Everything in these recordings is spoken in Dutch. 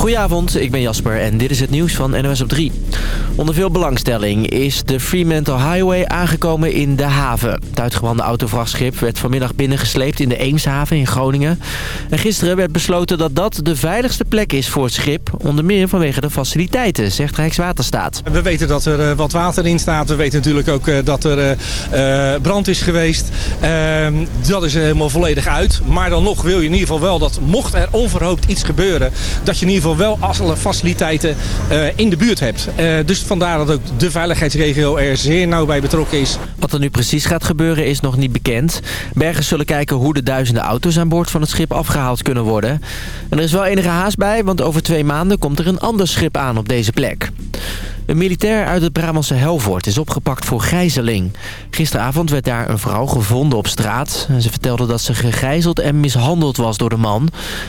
Goedenavond, ik ben Jasper en dit is het nieuws van NOS op 3. Onder veel belangstelling is de Fremantle Highway aangekomen in De Haven. Het uitgewande autovrachtschip werd vanmiddag binnengesleept in de Eemshaven in Groningen. En gisteren werd besloten dat dat de veiligste plek is voor het schip. Onder meer vanwege de faciliteiten, zegt Rijkswaterstaat. We weten dat er eh, wat water in staat. We weten natuurlijk ook eh, dat er uh, brand is geweest. Ehm, dat is helemaal volledig uit. Maar dan nog wil je in ieder geval wel dat mocht er onverhoopt iets gebeuren... dat je in ieder geval wel alle faciliteiten in de buurt hebt. dus vandaar dat ook de veiligheidsregio er zeer nauw bij betrokken is. Wat er nu precies gaat gebeuren is nog niet bekend. Bergers zullen kijken hoe de duizenden auto's aan boord van het schip afgehaald kunnen worden. En er is wel enige haast bij, want over twee maanden komt er een ander schip aan op deze plek. Een militair uit het Brabantse Helvoort is opgepakt voor gijzeling. Gisteravond werd daar een vrouw gevonden op straat. Ze vertelde dat ze gegijzeld en mishandeld was door de man.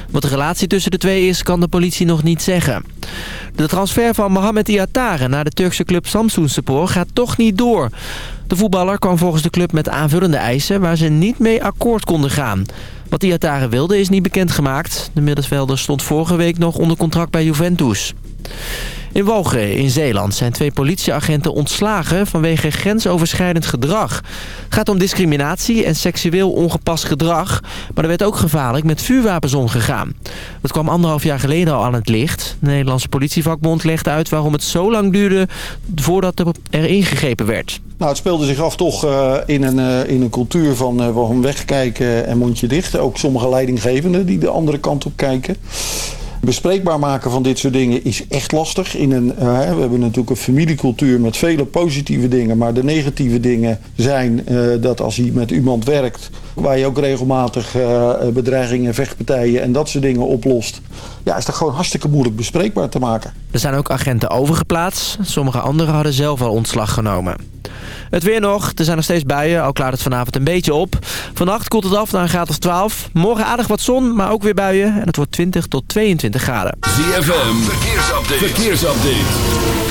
Wat de relatie tussen de twee is, kan de politie nog niet zeggen. De transfer van Mohamed Iatare naar de Turkse club Samsunspor gaat toch niet door. De voetballer kwam volgens de club met aanvullende eisen waar ze niet mee akkoord konden gaan. Wat Iatare wilde is niet bekendgemaakt. De middenvelder stond vorige week nog onder contract bij Juventus. In Wogen in Zeeland zijn twee politieagenten ontslagen vanwege grensoverschrijdend gedrag. Het gaat om discriminatie en seksueel ongepast gedrag. Maar er werd ook gevaarlijk met vuurwapens omgegaan. Dat kwam anderhalf jaar geleden al aan het licht. De Nederlandse politievakbond legde uit waarom het zo lang duurde voordat er ingegrepen werd. Nou, het speelde zich af toch uh, in, een, uh, in een cultuur van uh, wegkijken en mondje dicht. Ook sommige leidinggevenden die de andere kant op kijken. Bespreekbaar maken van dit soort dingen is echt lastig. In een, uh, we hebben natuurlijk een familiecultuur met vele positieve dingen. Maar de negatieve dingen zijn uh, dat als je met iemand werkt... waar je ook regelmatig uh, bedreigingen, vechtpartijen en dat soort dingen oplost... ja, is dat gewoon hartstikke moeilijk bespreekbaar te maken. Er zijn ook agenten overgeplaatst. Sommige anderen hadden zelf al ontslag genomen. Het weer nog. Er zijn nog steeds buien. Al klaart het vanavond een beetje op. Vannacht koelt het af naar een graad of 12. Morgen aardig wat zon, maar ook weer buien. En het wordt 20 tot 22 graden. ZFM. Verkeersupdate. Verkeersupdate.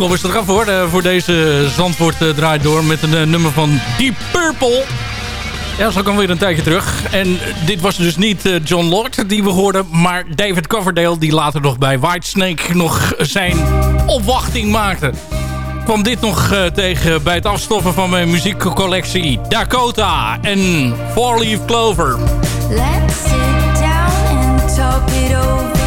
Kom eens eraf. Uh, voor deze Zandvoort uh, draait door met een uh, nummer van Deep Purple. Ja, zo kan weer een tijdje terug. En dit was dus niet John Lord die we hoorden, maar David Coverdale die later nog bij Whitesnake nog zijn opwachting maakte. Kwam dit nog tegen bij het afstoffen van mijn muziekcollectie Dakota en Four Leaf Clover. Let's sit down and talk it over.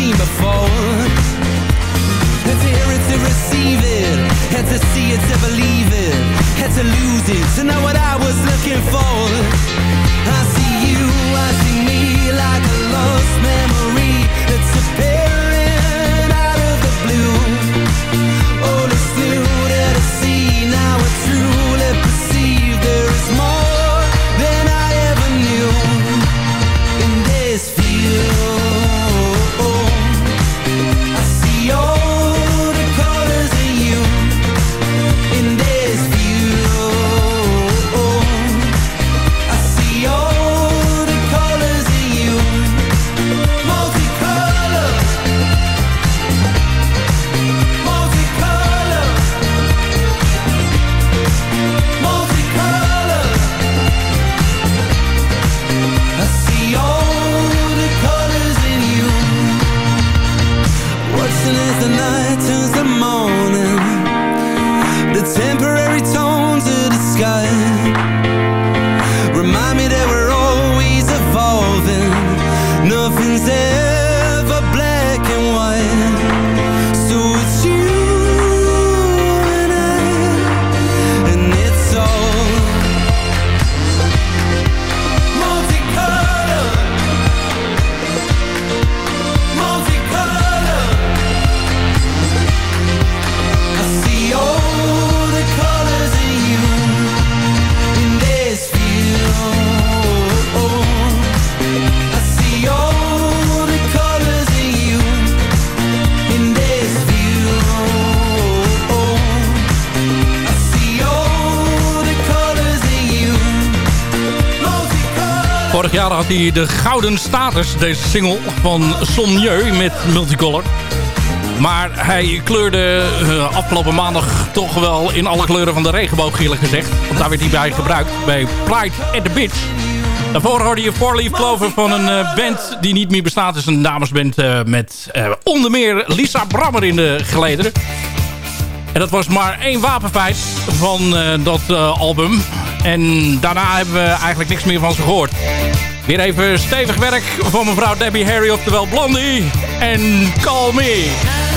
seen before. Had to hear it to receive it, had to see it to believe it, had to lose it to know what I was looking for. I see you, I see me like a lost memory Vorig jaar had hij de gouden status, deze single van Sommieu met Multicolor. Maar hij kleurde uh, afgelopen maandag toch wel in alle kleuren van de regenboog, eerlijk gezegd. Want daar werd hij bij gebruikt, bij Pride at the Beach. Daarvoor hoorde je Four Leaf Clover van een uh, band die niet meer bestaat. Het is een damesband uh, met onder meer Lisa Brammer in de gelederen. En dat was maar één wapenfeit van dat album. En daarna hebben we eigenlijk niks meer van ze gehoord. Weer even stevig werk van mevrouw Debbie Harry, oftewel Blondie. En Call Me.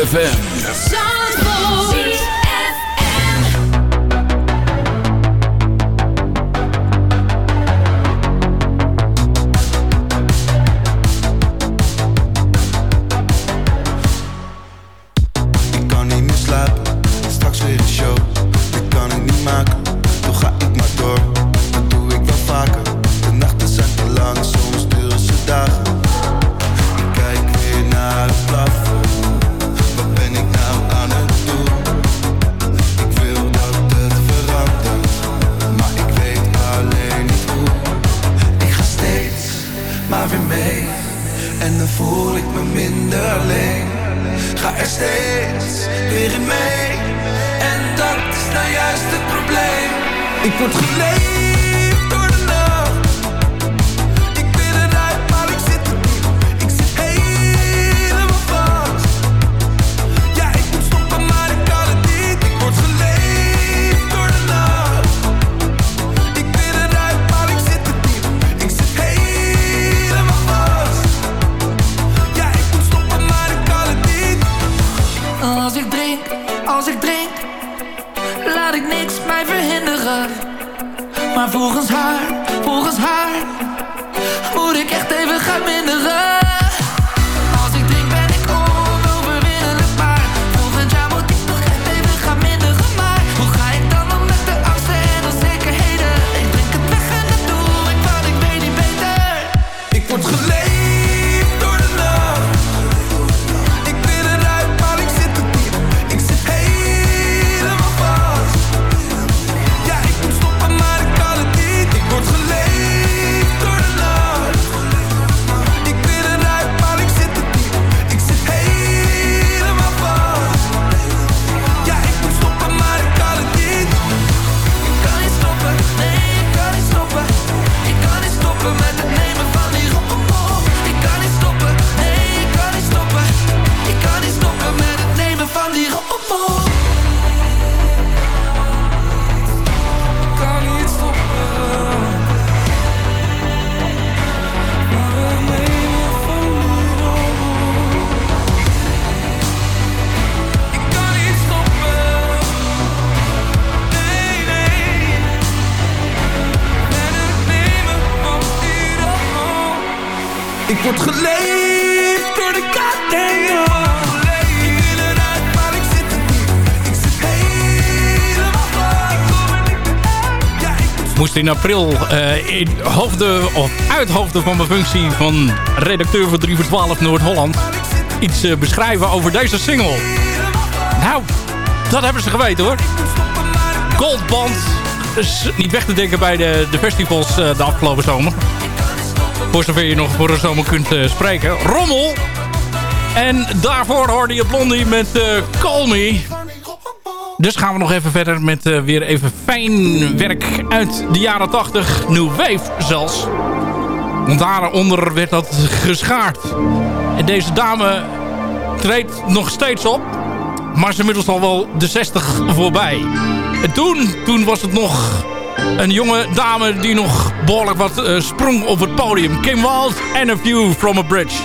ZFM. in april eh, in hoofde, of uit hoofde van mijn functie van redacteur voor 3 voor 12 Noord-Holland iets eh, beschrijven over deze single. Nou, dat hebben ze geweten hoor. Goldband is niet weg te denken bij de, de festivals eh, de afgelopen zomer. Voor zover je nog voor de zomer kunt spreken. Rommel. En daarvoor hoorde je Blondie met Call Me. Dus gaan we nog even verder met eh, weer even fijn werk uit de jaren 80. New Wave zelfs. Want daaronder werd dat geschaard. En deze dame treedt nog steeds op. Maar ze inmiddels al wel de 60 voorbij. En toen, toen was het nog een jonge dame die nog behoorlijk wat eh, sprong op het podium. Kim Wild and a view from a bridge.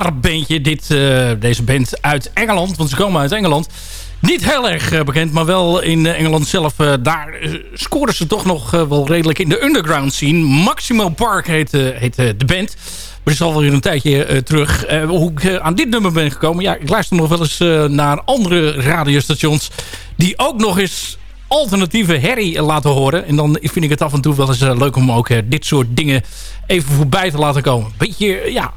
Noir bandje. Dit, eh, deze band uit Engeland, want ze komen uit Engeland. Niet heel erg eh, bekend, maar wel in eh, Engeland zelf. daar scoren ze toch nog wel redelijk in de underground scene. Maximo Park heet, heet de band. Maar het is alweer een tijdje terug. Hoe ik aan dit nummer ben gekomen. Ja, ik luister nog wel eens naar andere radiostations. Die ook nog eens alternatieve herrie laten horen. En dan vind ik het af en toe wel eens leuk om ook dit soort dingen even voorbij te laten komen. Beetje, ja,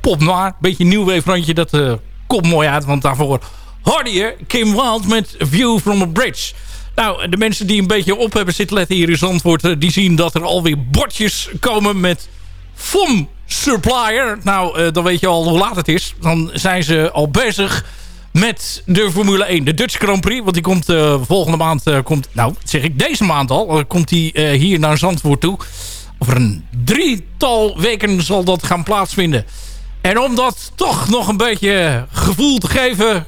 pop noir. Beetje nieuw weefrandje. Dat eh, komt mooi uit. Want daarvoor hoorde Kim Wilde met View from a Bridge. Nou, de mensen die een beetje op hebben zitten letten hier in Zandvoort... eh, die zien dat er alweer bordjes komen met FOM Supplier. Nou, eh, dan weet je al hoe laat het is. Dan zijn ze al bezig met de Formule 1. De Dutch Grand Prix. Want die komt eh, volgende maand... eh, komt, nou, zeg ik deze maand al. eh, komt die eh, hier naar Zandvoort toe. Over een drietal weken zal dat gaan plaatsvinden. En om dat toch nog een beetje gevoel te geven...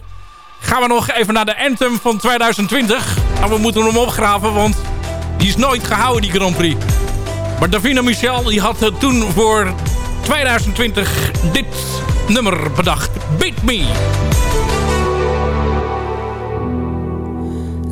gaan we nog even naar de Anthem van 2020. Nou, we moeten hem opgraven, want die is nooit gehouden, die Grand Prix. Maar Davina Michel die had toen voor 2020 dit nummer bedacht. Beat Me.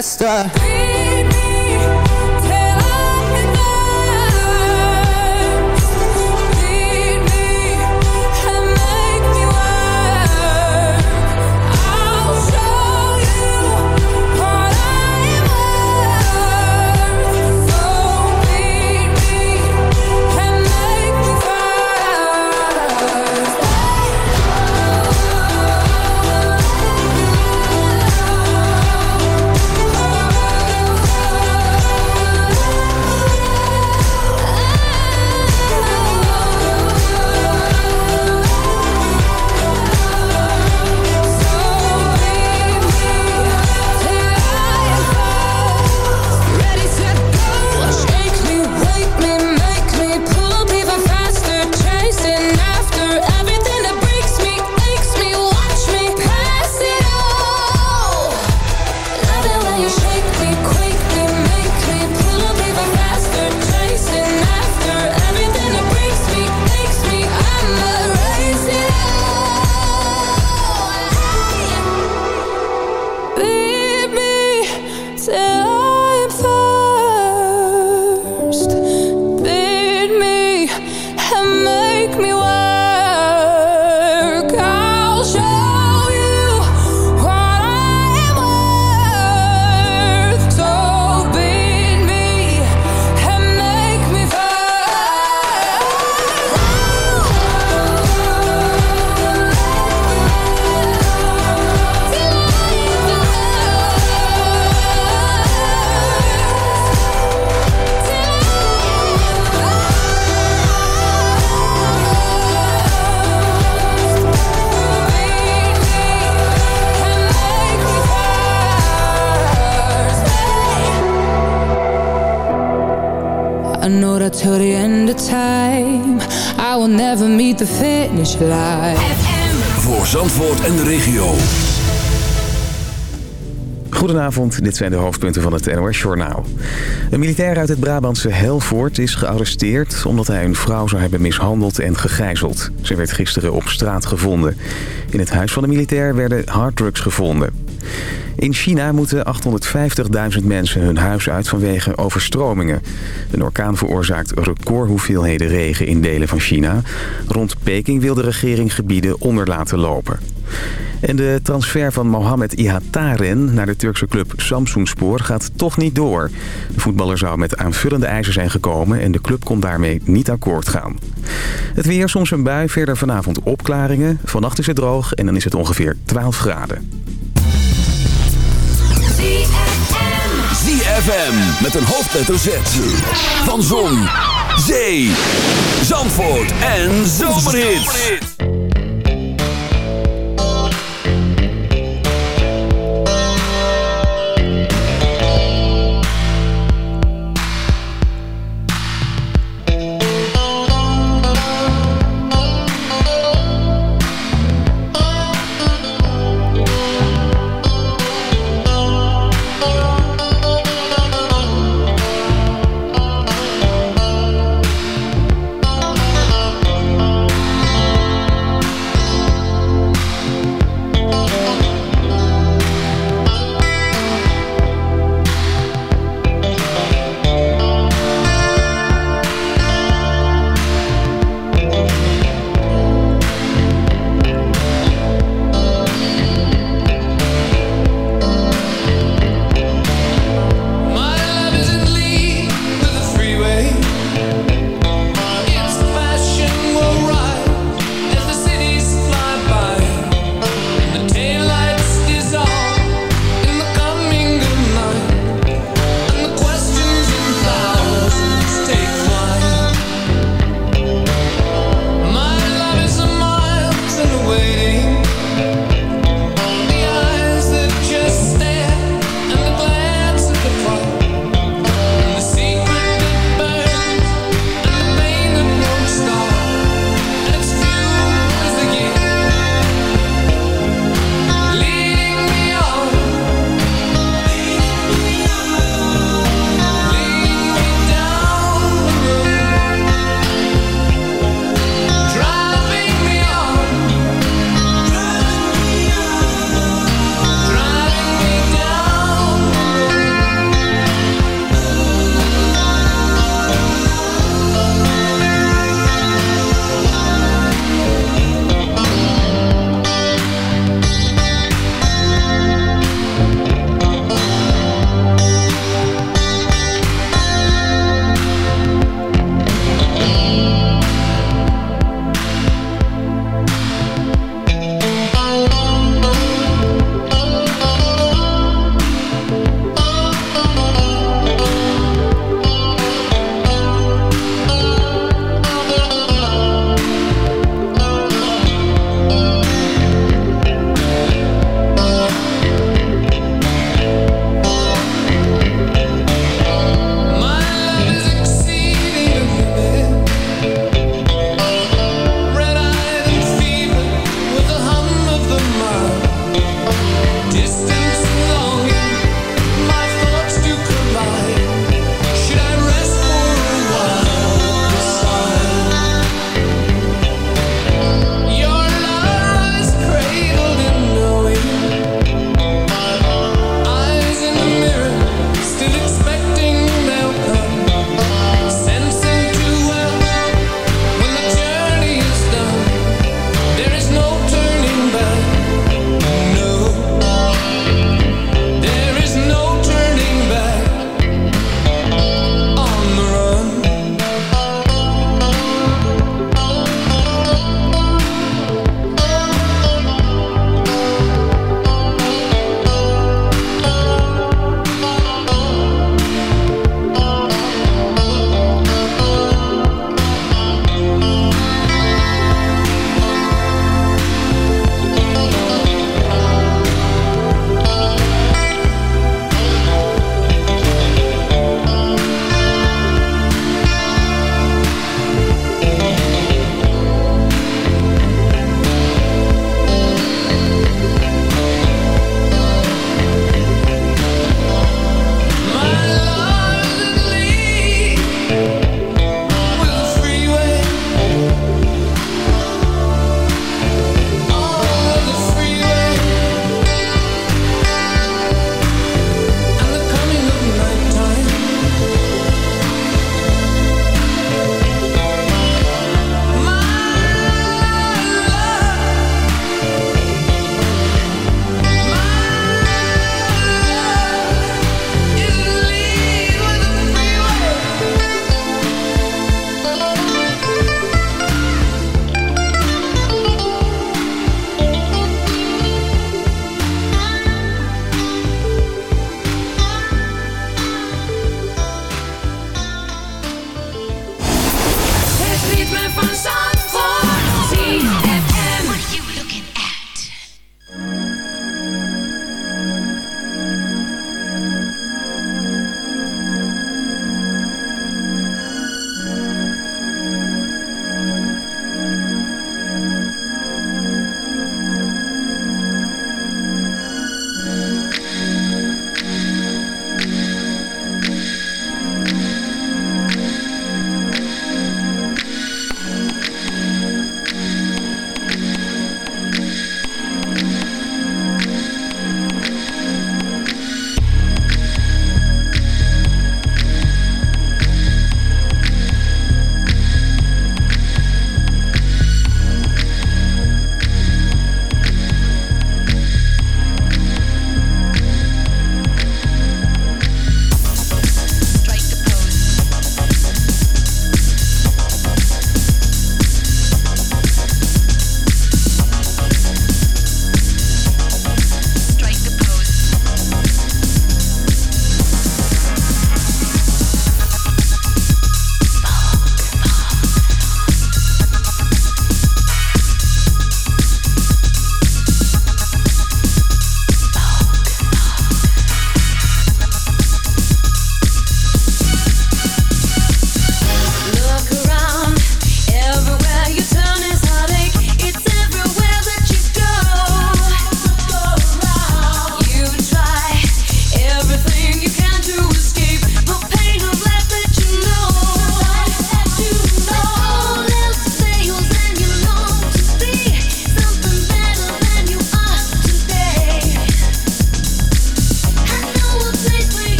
disaster Dit zijn de hoofdpunten van het NOS-journaal. Een militair uit het Brabantse Helvoort is gearresteerd... omdat hij een vrouw zou hebben mishandeld en gegijzeld. Ze werd gisteren op straat gevonden. In het huis van de militair werden harddrugs gevonden. In China moeten 850.000 mensen hun huis uit vanwege overstromingen. Een orkaan veroorzaakt recordhoeveelheden regen in delen van China. Rond Peking wil de regering gebieden onder laten lopen. En de transfer van Mohamed Ihataren naar de Turkse club Samsunspor gaat toch niet door. De voetballer zou met aanvullende eisen zijn gekomen en de club kon daarmee niet akkoord gaan. Het weer, soms een bui, verder vanavond opklaringen. Vannacht is het droog en dan is het ongeveer 12 graden. ZFM met een hoofdletter Z. Van Zon, zee, Zandvoort en Zomerhits.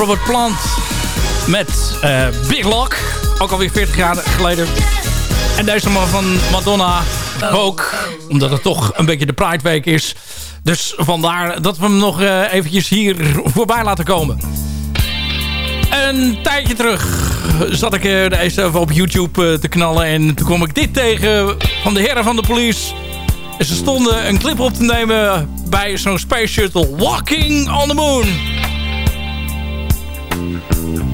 Robert Plant met eh, Big Lock. Ook alweer 40 jaar geleden. En deze man van Madonna ook. Omdat het toch een beetje de Pride Week is. Dus vandaar dat we hem nog eh, eventjes hier voorbij laten komen. Een tijdje terug zat ik eh, deze even op YouTube te knallen. En toen kwam ik dit tegen van de heren van de police. En ze stonden een clip op te nemen bij zo'n Space Shuttle. Walking on the Moon. Mm-hmm.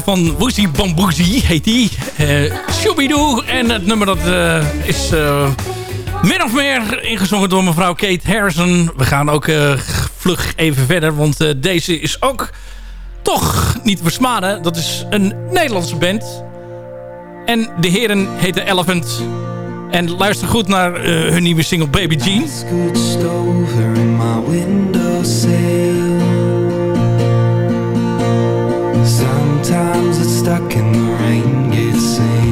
Van Woozy Bamboozy heet die. Uh. En het nummer dat uh, is uh, min of meer ingezongen door mevrouw Kate Harrison. We gaan ook vlug even verder, want deze is ook toch niet versmaden. Dat is een Nederlandse band. En de heren heten Elephant. En luister goed naar hun nieuwe single Baby Jean. Sometimes it's stuck in the rain, gets in.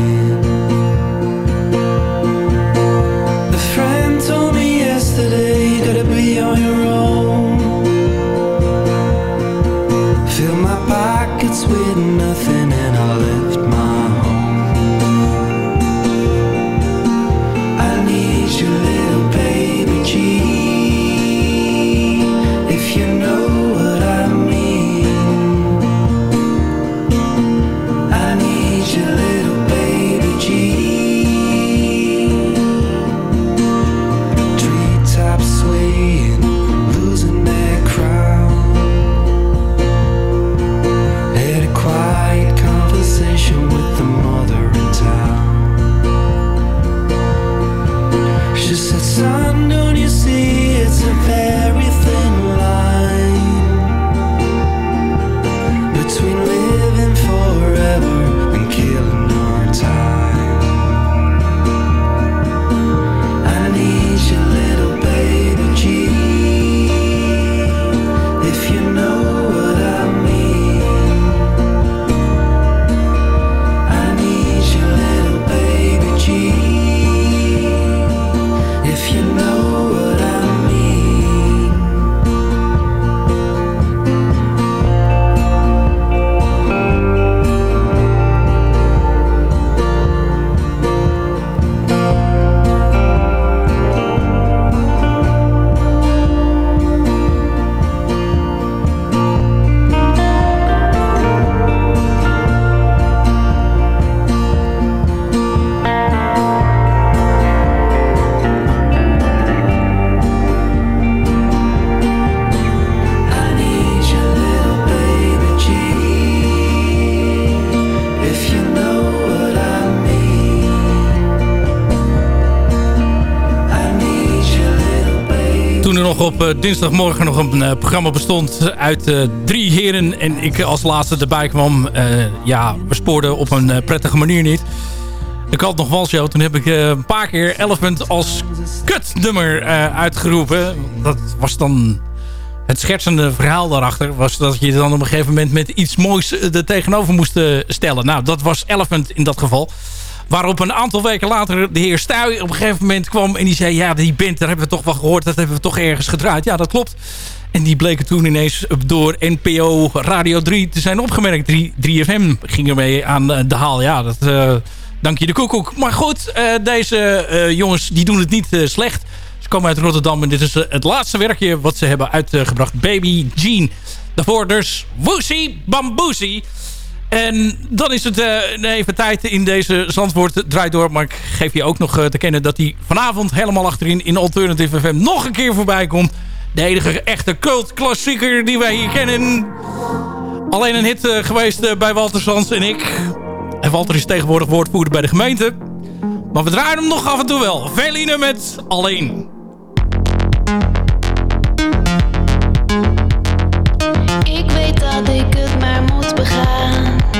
Op eh, dinsdagmorgen nog een eh, programma bestond uit eh, drie heren en ik als laatste erbij kwam. ja, we spoorden op een prettige manier niet. Ik had nog Walshow, toen heb ik een paar keer Elephant als kutnummer uitgeroepen. Dat was dan het schertsende verhaal daarachter. Was dat je dan op een gegeven moment met iets moois er tegenover moest stellen. Nou, dat was Elephant in dat geval. Waarop een aantal weken later de heer Stuy op een gegeven moment kwam en die zei... ja, die band, daar hebben we toch wel gehoord, dat hebben we toch ergens gedraaid. Ja, dat klopt. En die bleken toen ineens door NPO Radio 3 te zijn opgemerkt. 3, 3FM ging ermee aan eh, de haal. Ja, dat eh, dank je de koekoek. Maar goed, eh, deze jongens die doen het niet slecht. Ze komen uit Rotterdam en dit is het laatste werkje wat ze hebben uitgebracht. Baby Jean. Daarvoor dus Woosie Bamboosie. En dan is het eh, even tijd in deze Zandvoort draait door. Maar ik geef je ook nog eh, te kennen dat hij vanavond helemaal achterin in Alternative FM nog een keer voorbij komt. De enige echte cultklassieker die wij hier kennen. Alleen een hit eh, geweest bij Walter Sands en ik. En Walter is tegenwoordig woordvoerder bij de gemeente. Maar we draaien hem nog af en toe wel. Veline met Alleen. Ik weet dat ik begaan.